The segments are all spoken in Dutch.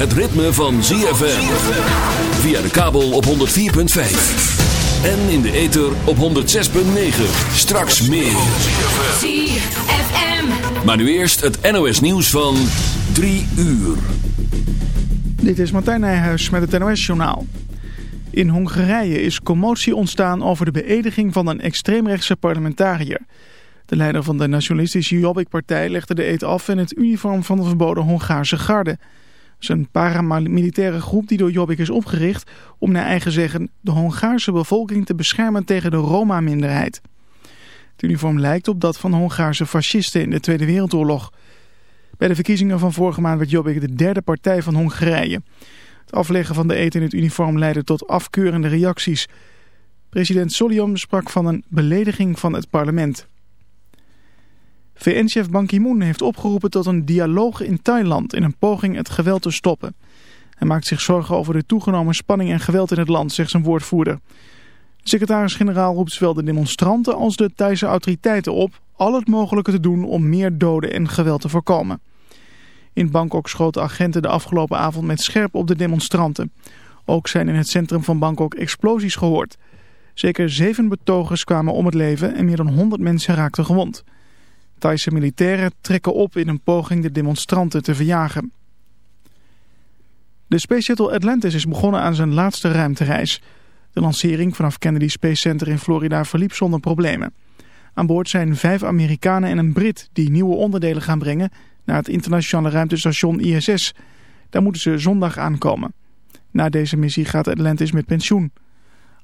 het ritme van ZFM. Via de kabel op 104.5. En in de ether op 106.9. Straks meer. ZFM. Maar nu eerst het NOS nieuws van 3 uur. Dit is Martijn Nijhuis met het NOS-journaal. In Hongarije is commotie ontstaan over de beëdiging van een extreemrechtse parlementariër. De leider van de nationalistische Jobbik-partij legde de eet af in het uniform van de verboden Hongaarse garde. Is een paramilitaire groep die door Jobbik is opgericht om naar eigen zeggen de Hongaarse bevolking te beschermen tegen de Roma-minderheid. Het uniform lijkt op dat van Hongaarse fascisten in de Tweede Wereldoorlog. Bij de verkiezingen van vorige maand werd Jobbik de derde partij van Hongarije. Het afleggen van de eet in het uniform leidde tot afkeurende reacties. President Soliom sprak van een belediging van het parlement. VN-chef Ban Ki-moon heeft opgeroepen tot een dialoog in Thailand in een poging het geweld te stoppen. Hij maakt zich zorgen over de toegenomen spanning en geweld in het land, zegt zijn woordvoerder. De secretaris-generaal roept zowel de demonstranten als de Thaise autoriteiten op al het mogelijke te doen om meer doden en geweld te voorkomen. In Bangkok schoten agenten de afgelopen avond met scherp op de demonstranten. Ook zijn in het centrum van Bangkok explosies gehoord. Zeker zeven betogers kwamen om het leven en meer dan 100 mensen raakten gewond. Thaise militairen trekken op in een poging de demonstranten te verjagen. De Space Shuttle Atlantis is begonnen aan zijn laatste ruimtereis. De lancering vanaf Kennedy Space Center in Florida verliep zonder problemen. Aan boord zijn vijf Amerikanen en een Brit die nieuwe onderdelen gaan brengen naar het internationale ruimtestation ISS. Daar moeten ze zondag aankomen. Na deze missie gaat Atlantis met pensioen.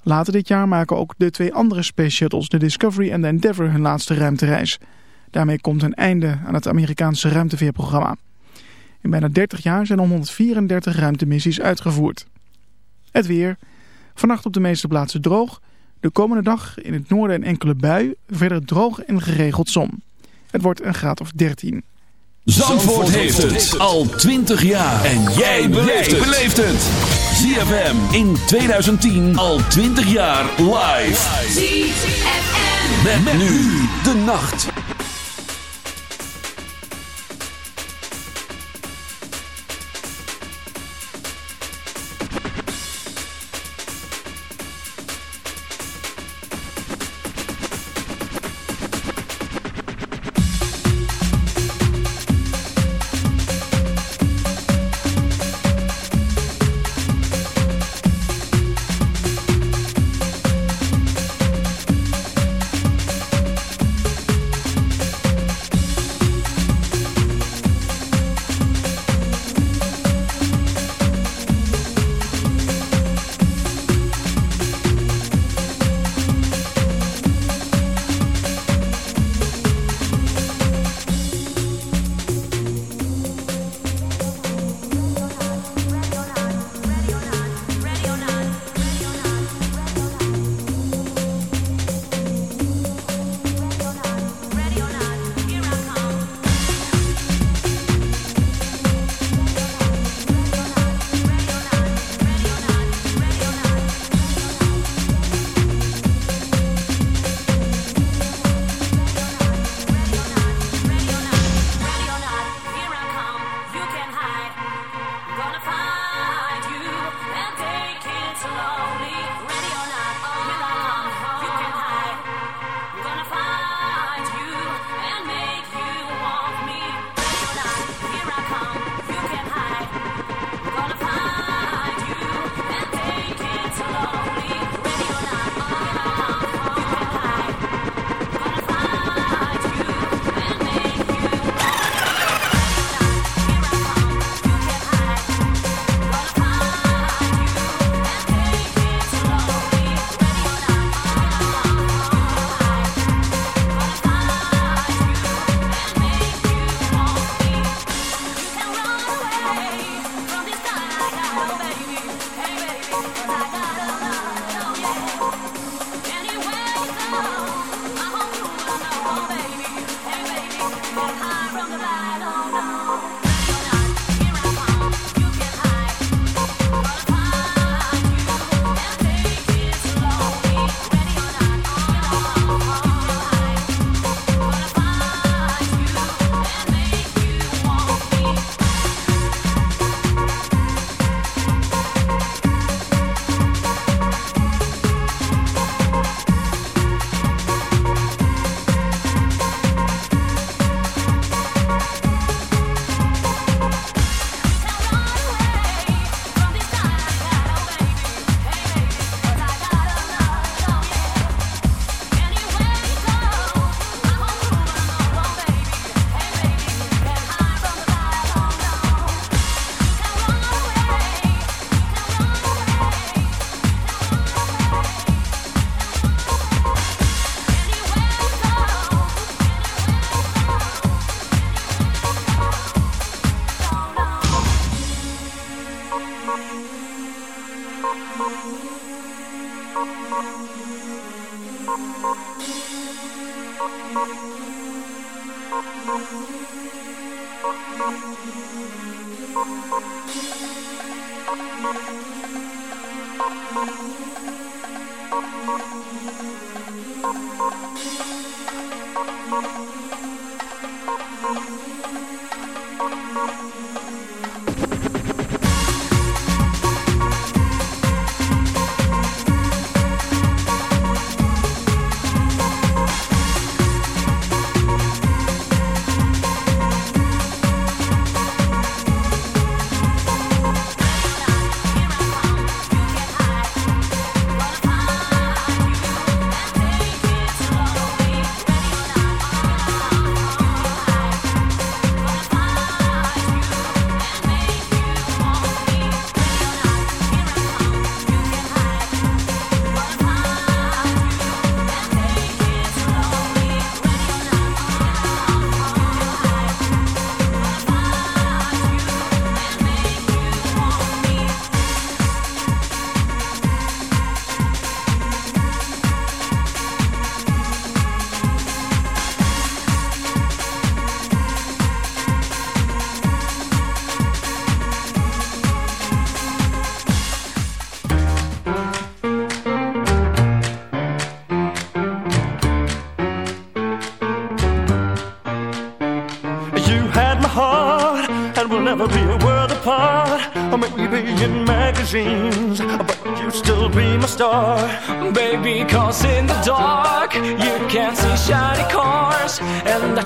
Later dit jaar maken ook de twee andere Space Shuttles, de Discovery en de Endeavour, hun laatste ruimtereis. Daarmee komt een einde aan het Amerikaanse ruimteveerprogramma. In bijna 30 jaar zijn er 134 ruimtemissies uitgevoerd. Het weer. Vannacht op de meeste plaatsen droog. De komende dag in het noorden een enkele bui. Verder droog en geregeld zon. Het wordt een graad of 13. Zandvoort, heeft het al 20 jaar. En jij beleeft het. ZFM in 2010 al 20 jaar live. ZFM. Met, met nu de nacht.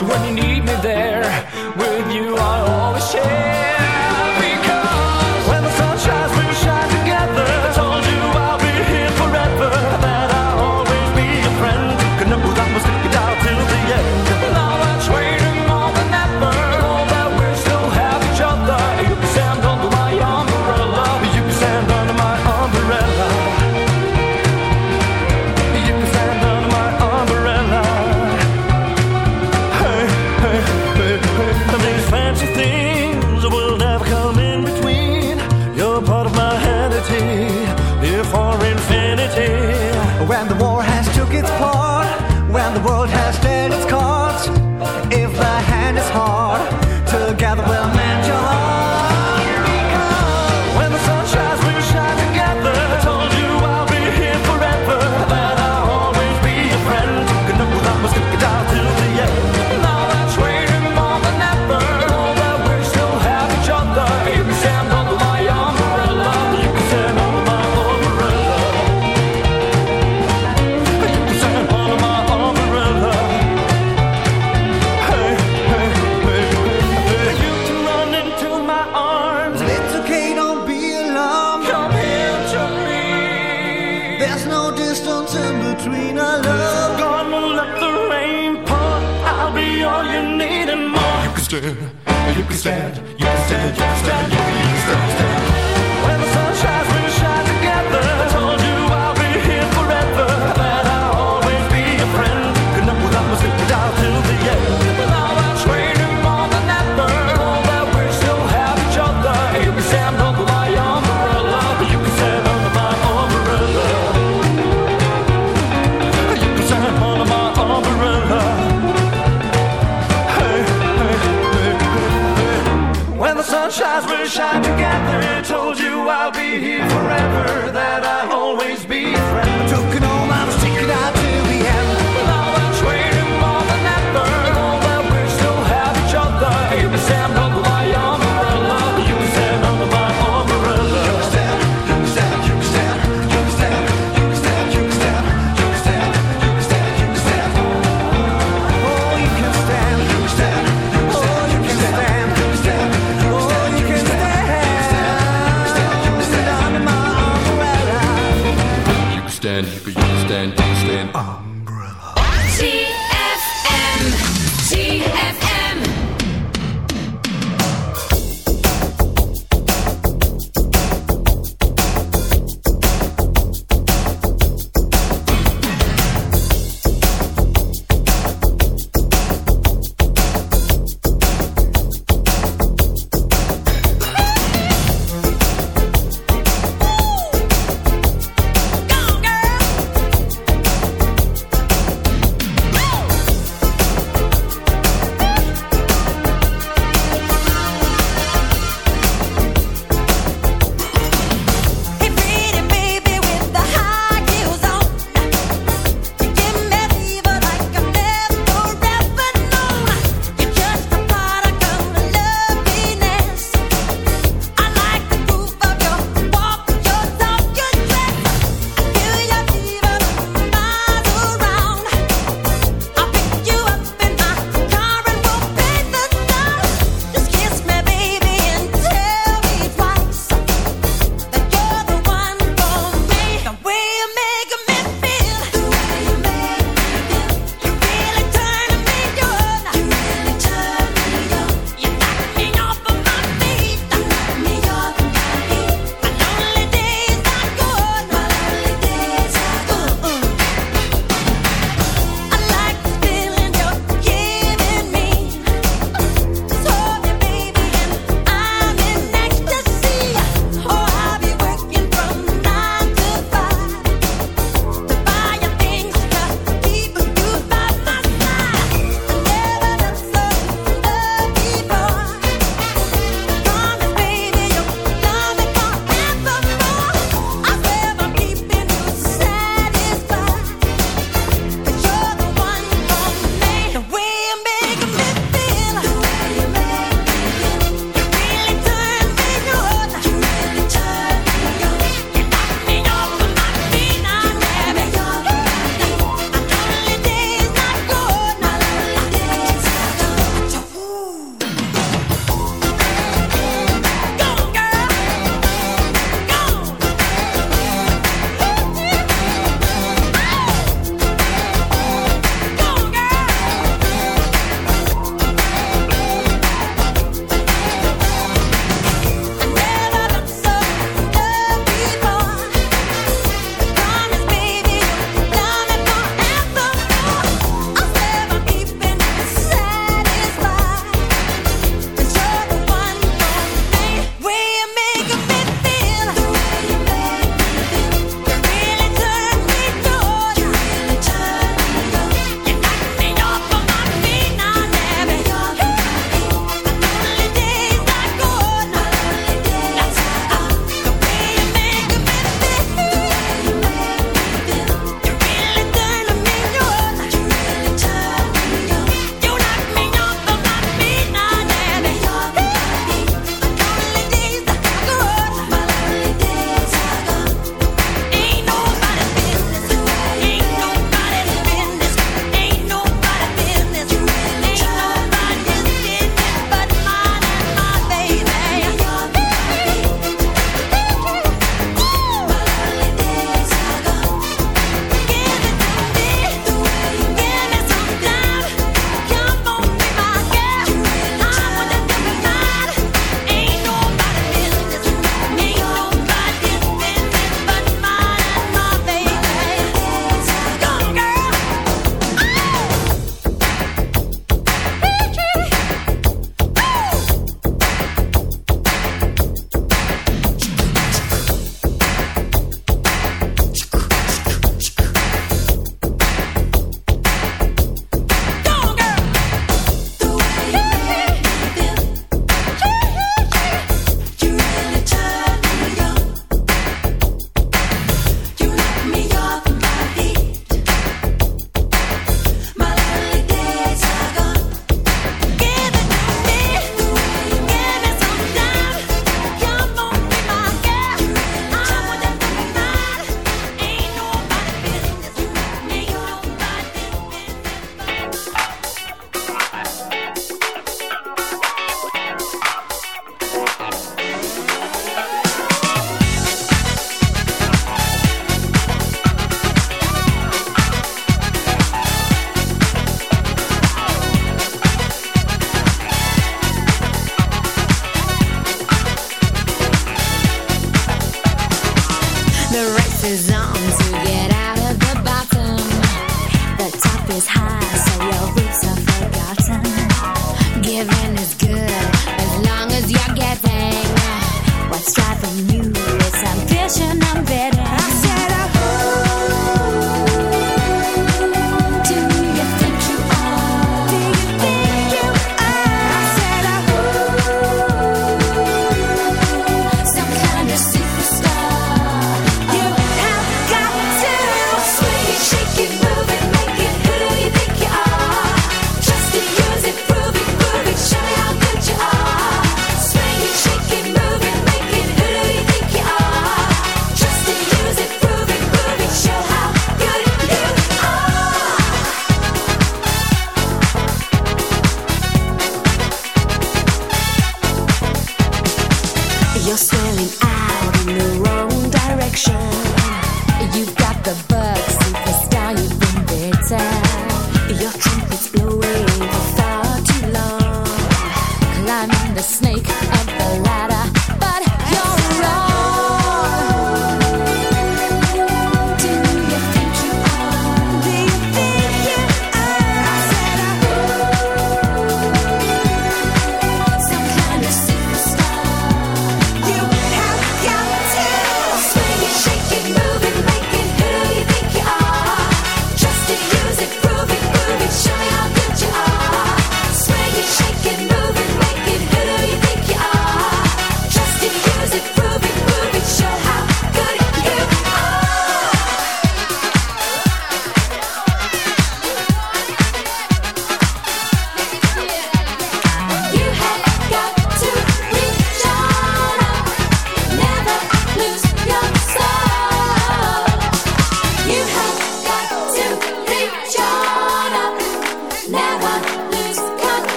When you need me there.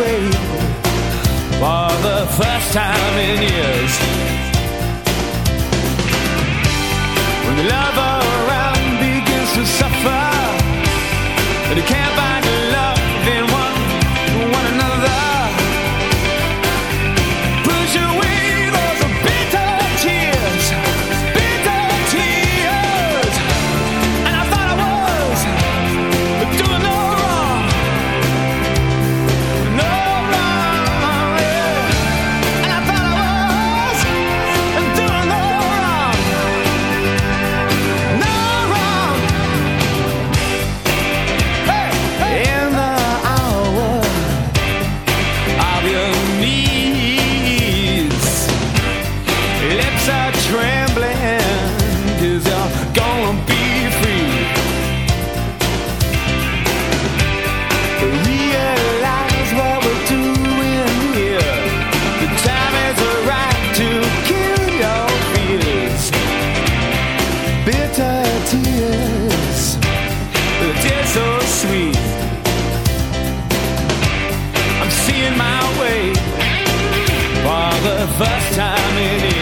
way for the first time in years. When the love around begins to suffer, and it can't time it is.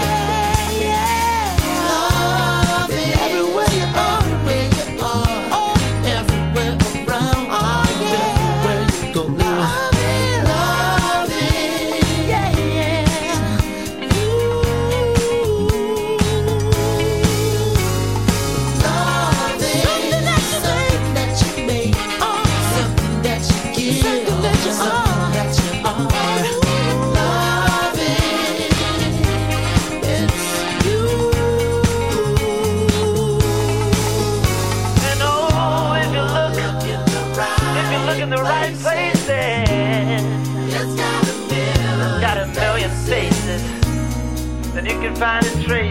find a tree.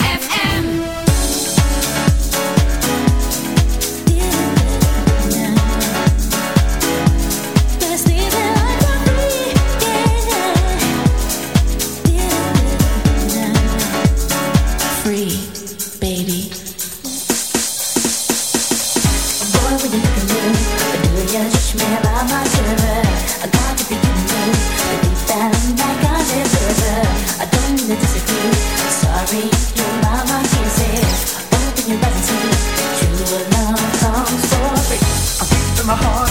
my heart.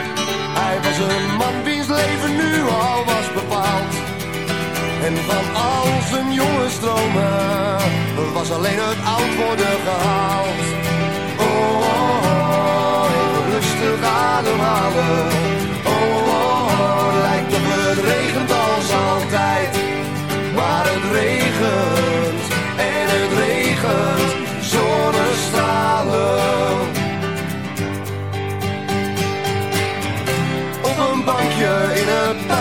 Hij was een man wiens leven nu al was bepaald. En van al zijn jonge stromen was alleen het oud worden gehaald. Oh, oh, oh, even rustig ademhalen. Oh, oh, oh, lijkt op het regent als altijd. Maar het regent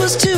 Was too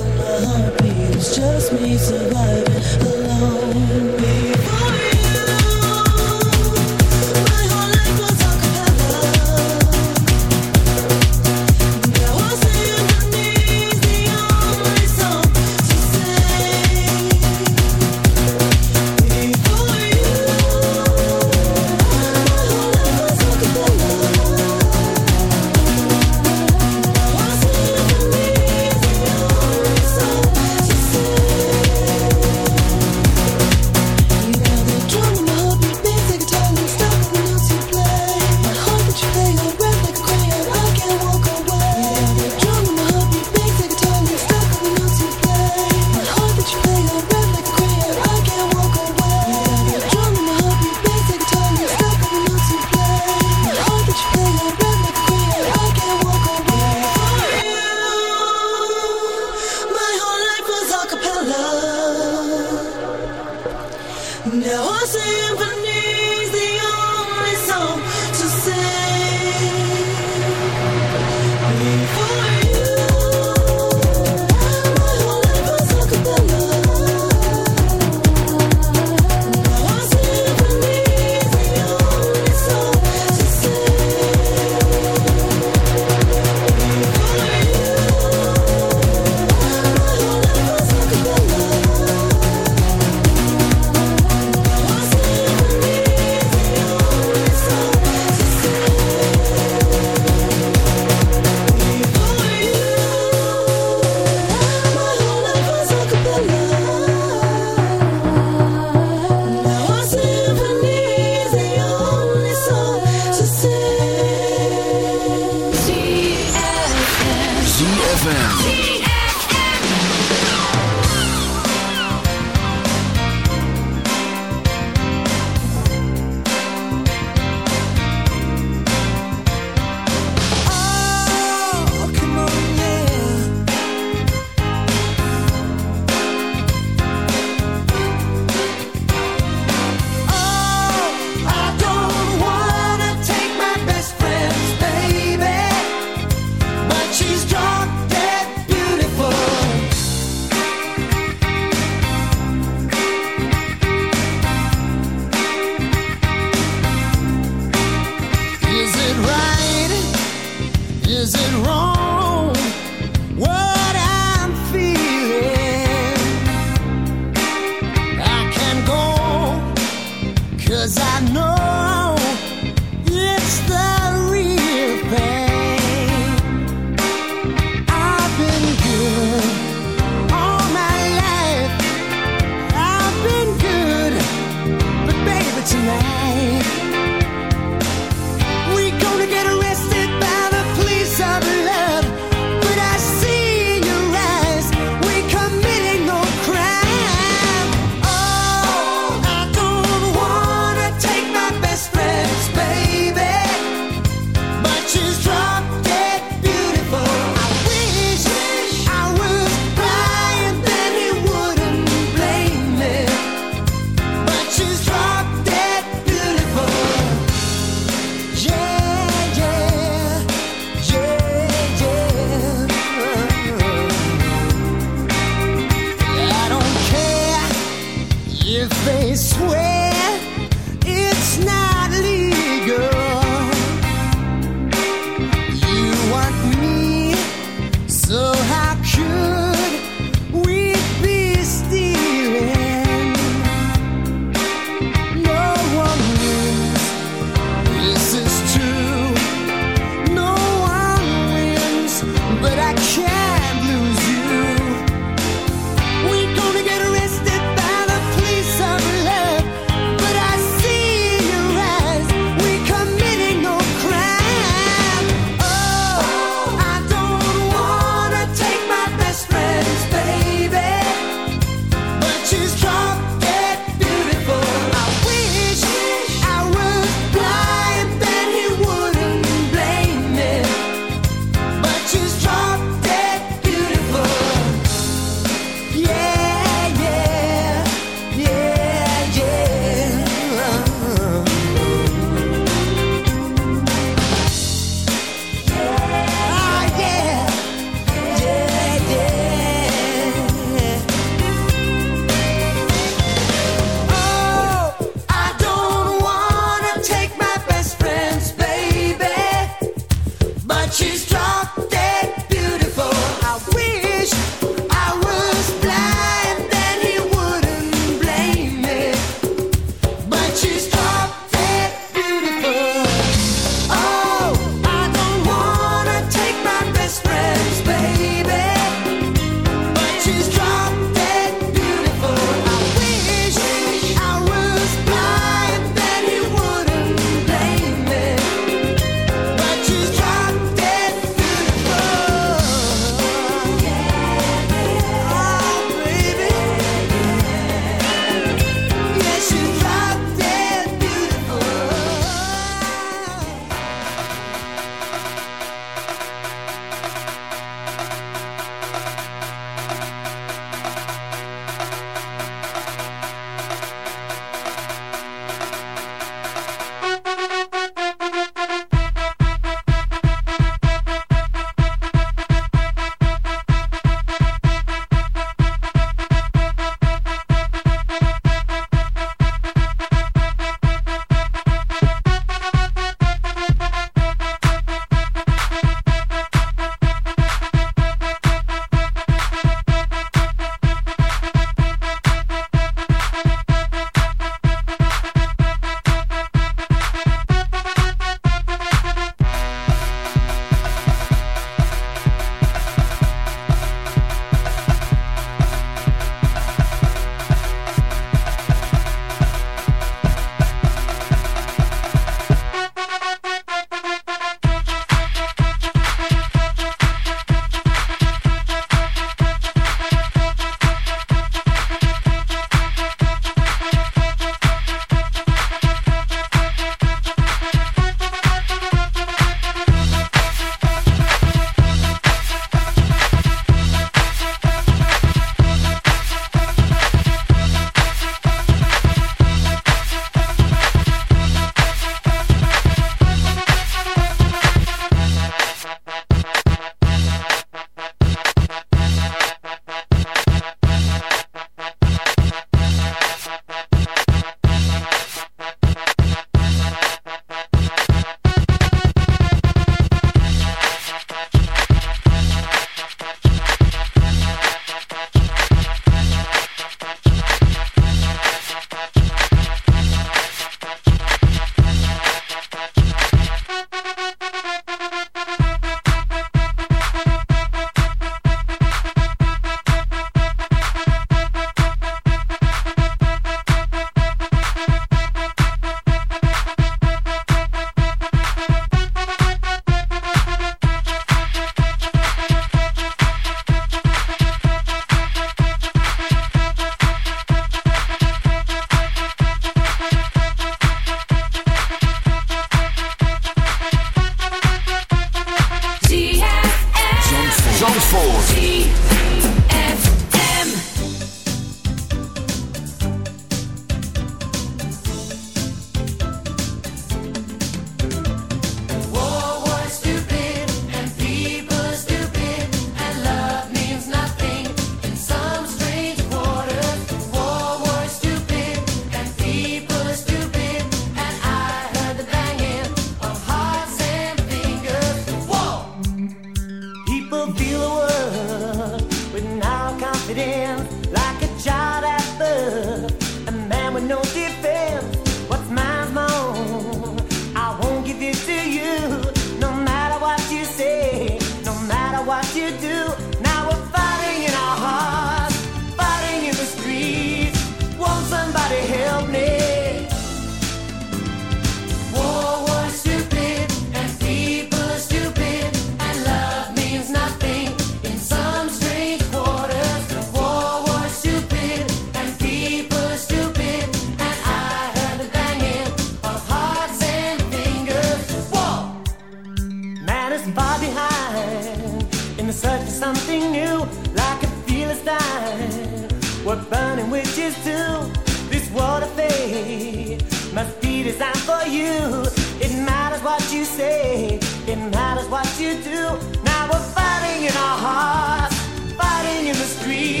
street.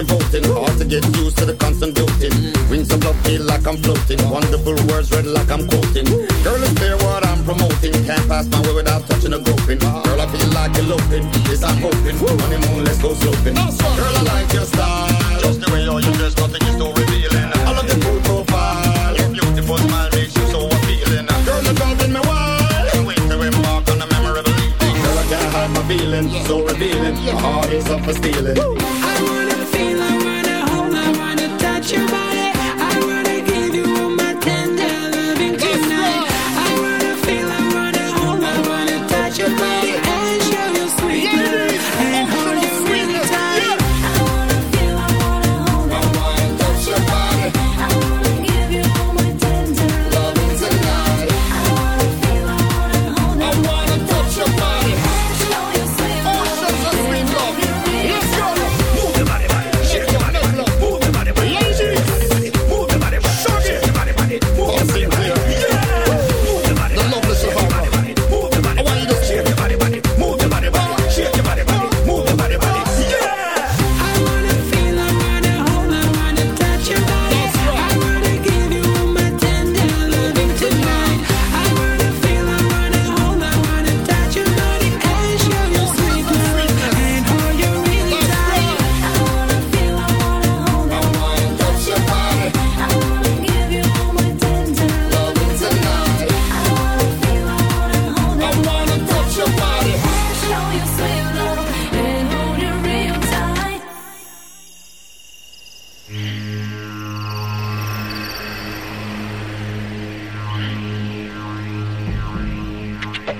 devoting. Hard to get used to the constant doting. Wings of love feel like I'm floating. Wonderful words read like I'm quoting. Girl, it's clear what I'm promoting. Can't pass my way without touching a groping. Girl, I feel like eloping. Yes, I'm hoping. Honeymoon, let's go sloping. Girl, I like your style. Just the way you're you dress, nothing is too revealing. I love the cool profile. Your beautiful smile makes you so appealing. Girl, you're driving me wild. Can't wait to embark on a memorable evening. Girl, I can't hide my feelings, so revealing. My heart is up for stealing. I wanna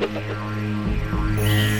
Yeah.